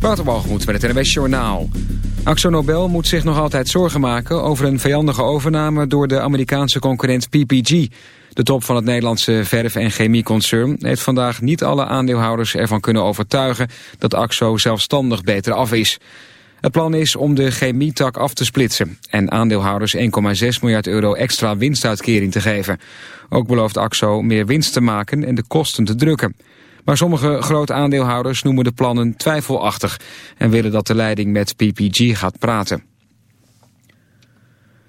Waterbalgemoed met het NWS Journaal. Axo Nobel moet zich nog altijd zorgen maken over een vijandige overname door de Amerikaanse concurrent PPG. De top van het Nederlandse verf- en chemieconcern heeft vandaag niet alle aandeelhouders ervan kunnen overtuigen dat Axo zelfstandig beter af is. Het plan is om de chemietak af te splitsen en aandeelhouders 1,6 miljard euro extra winstuitkering te geven. Ook belooft Axo meer winst te maken en de kosten te drukken. Maar sommige grote aandeelhouders noemen de plannen twijfelachtig... en willen dat de leiding met PPG gaat praten.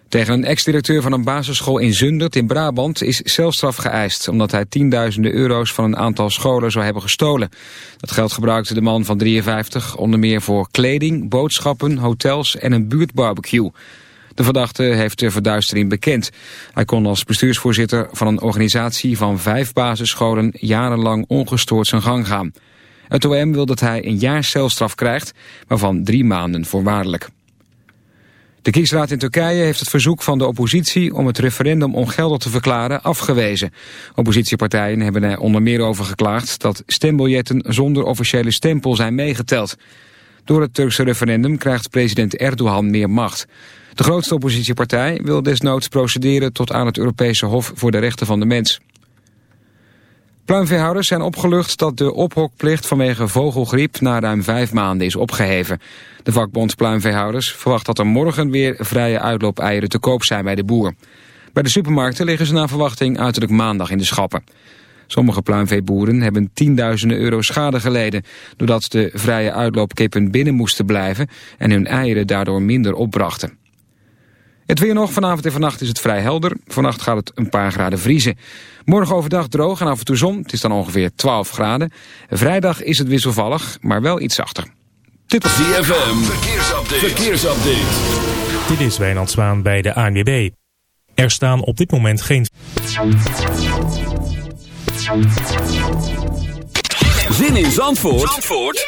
Tegen een ex-directeur van een basisschool in Zundert in Brabant is celstraf geëist... omdat hij tienduizenden euro's van een aantal scholen zou hebben gestolen. Dat geld gebruikte de man van 53 onder meer voor kleding, boodschappen, hotels en een buurtbarbecue... De verdachte heeft de verduistering bekend. Hij kon als bestuursvoorzitter van een organisatie van vijf basisscholen jarenlang ongestoord zijn gang gaan. Het OM wil dat hij een jaar celstraf krijgt, waarvan drie maanden voorwaardelijk. De kiesraad in Turkije heeft het verzoek van de oppositie om het referendum ongeldig te verklaren afgewezen. Oppositiepartijen hebben er onder meer over geklaagd dat stembiljetten zonder officiële stempel zijn meegeteld. Door het Turkse referendum krijgt president Erdogan meer macht. De grootste oppositiepartij wil desnoods procederen tot aan het Europese Hof voor de Rechten van de Mens. Pluimveehouders zijn opgelucht dat de ophokplicht vanwege vogelgriep na ruim vijf maanden is opgeheven. De vakbond Pluimveehouders verwacht dat er morgen weer vrije uitloopeieren te koop zijn bij de boer. Bij de supermarkten liggen ze naar verwachting uiterlijk maandag in de schappen. Sommige pluimveeboeren hebben tienduizenden euro schade geleden... doordat de vrije uitloopkippen binnen moesten blijven... en hun eieren daardoor minder opbrachten. Het weer nog. Vanavond en vannacht is het vrij helder. Vannacht gaat het een paar graden vriezen. Morgen overdag droog en af en toe zon. Het is dan ongeveer 12 graden. Vrijdag is het wisselvallig, maar wel iets zachter. Dit is ZFM. Verkeersupdate. Verkeersupdate. Dit is Wijnand Zwaan bij de ANWB. Er staan op dit moment geen... Zin in Zandvoort, Zandvoort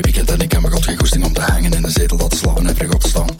twee weekend en ik heb me god geen goesting om te hangen in de zetel dat te slapen en vrij op staan.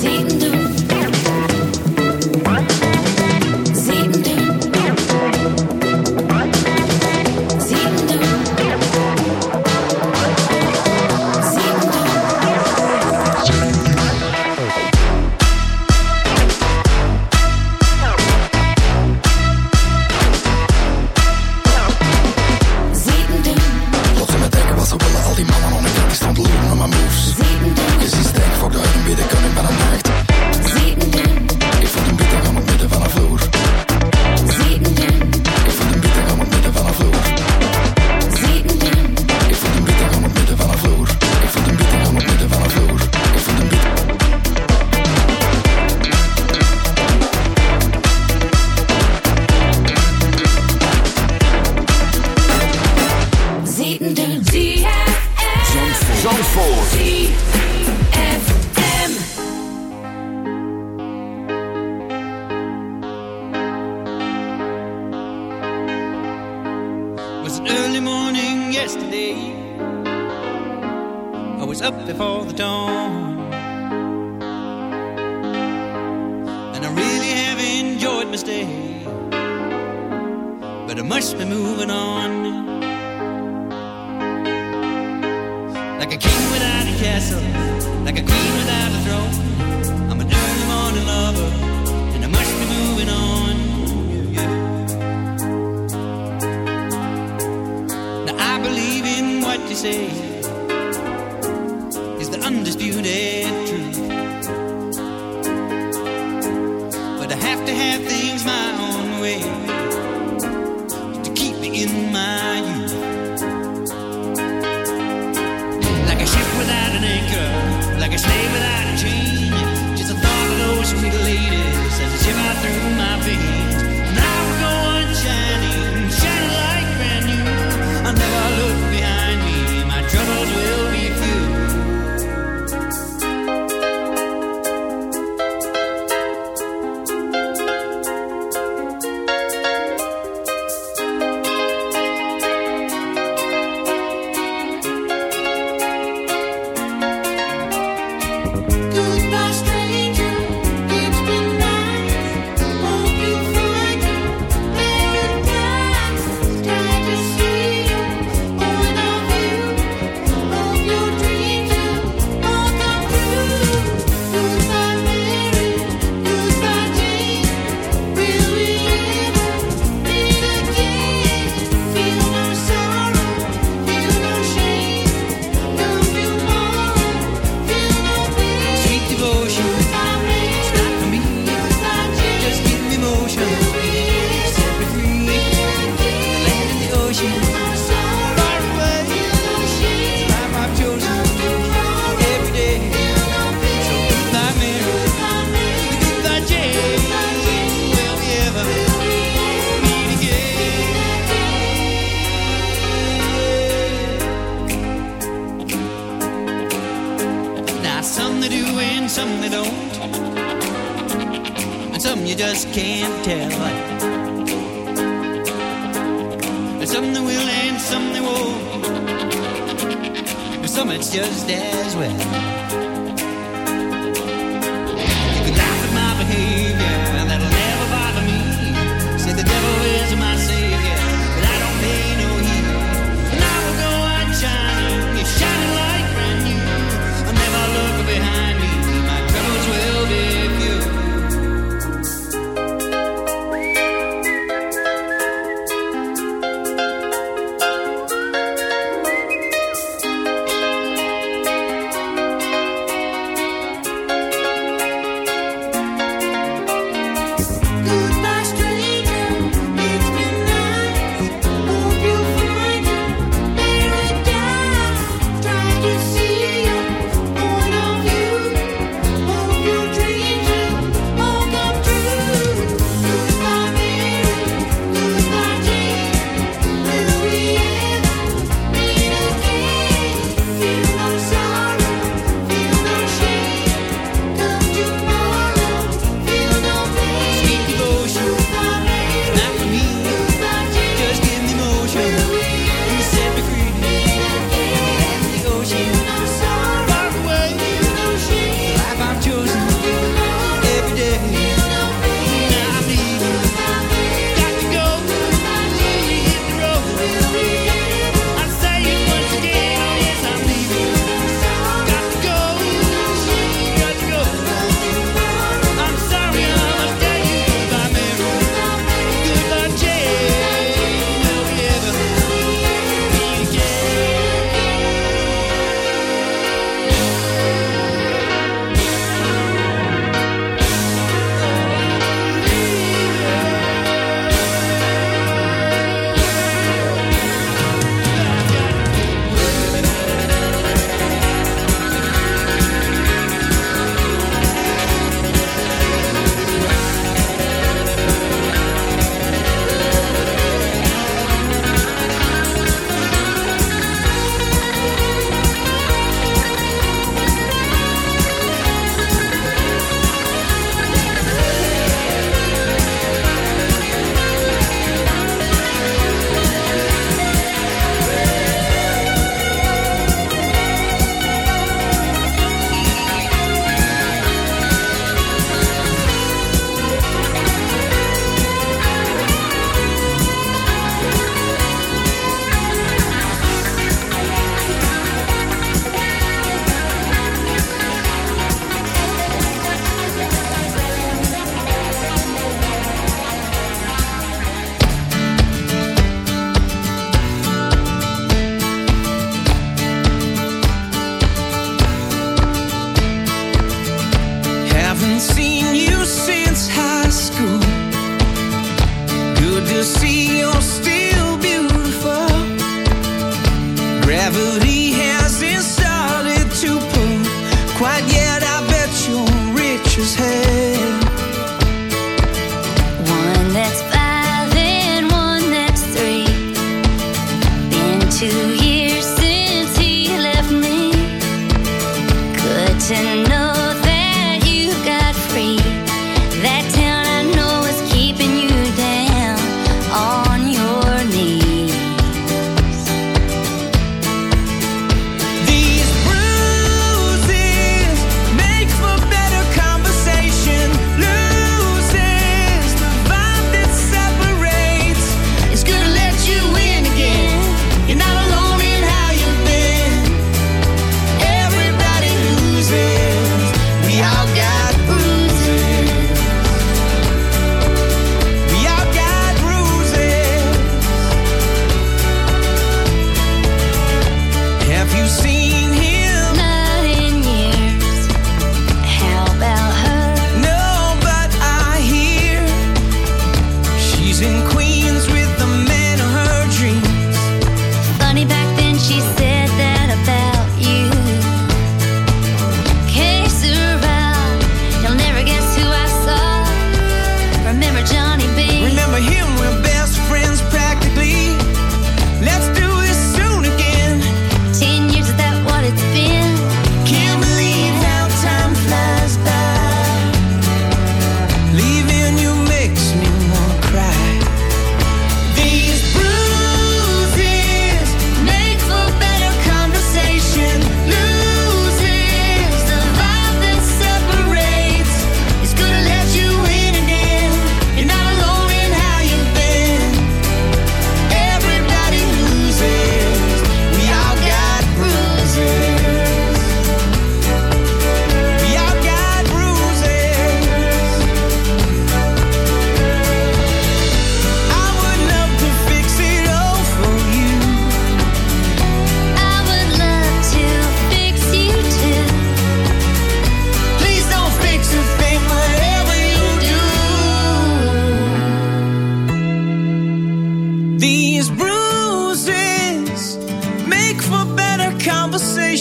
Zit hem my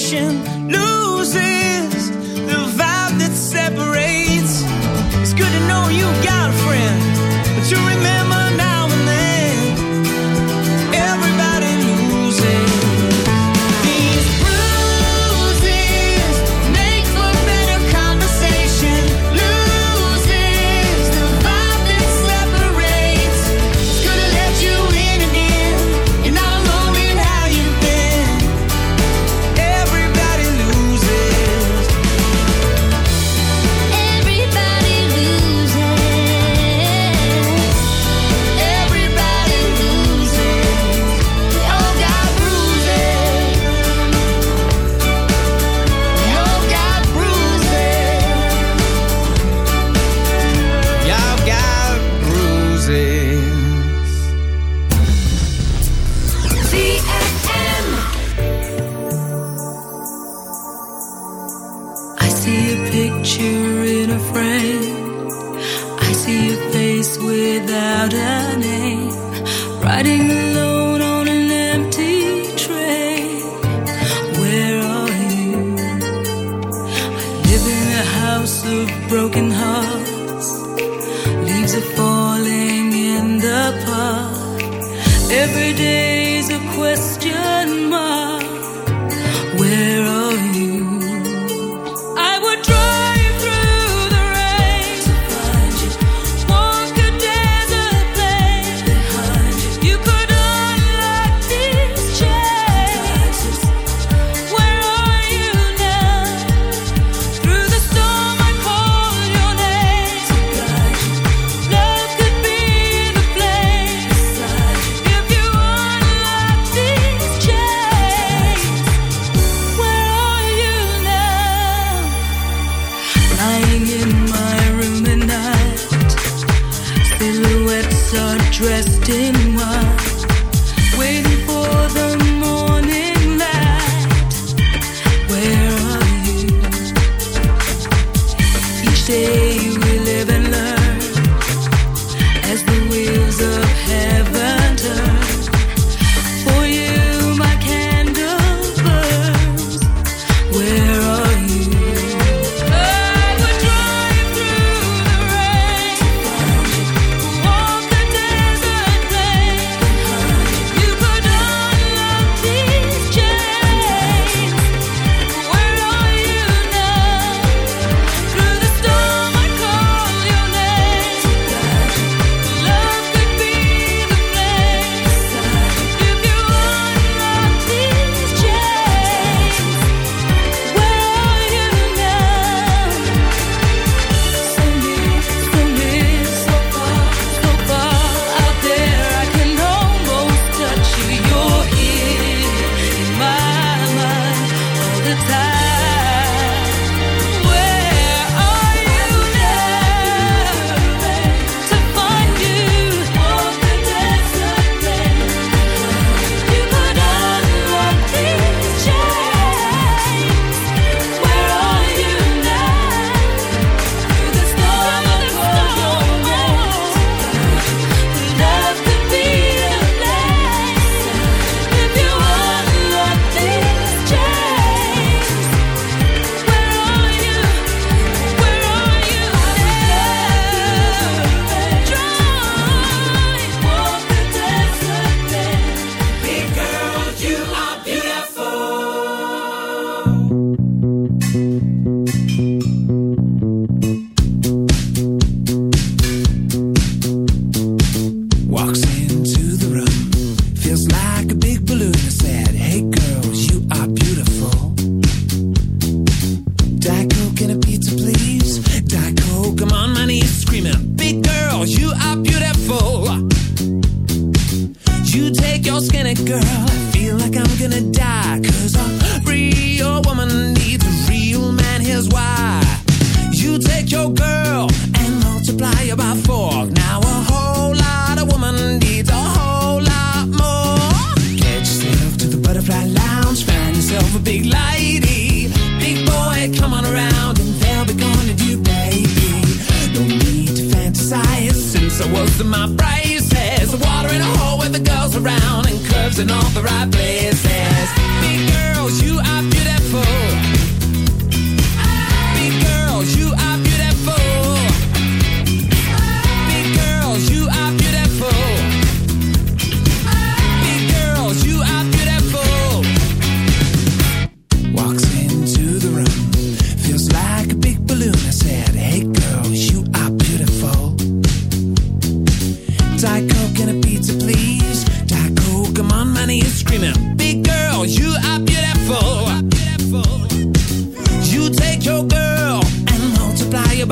conversation.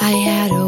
I had a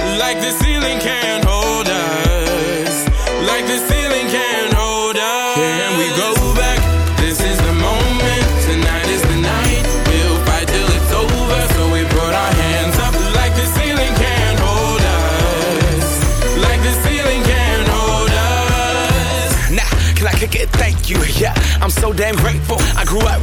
like the ceiling can't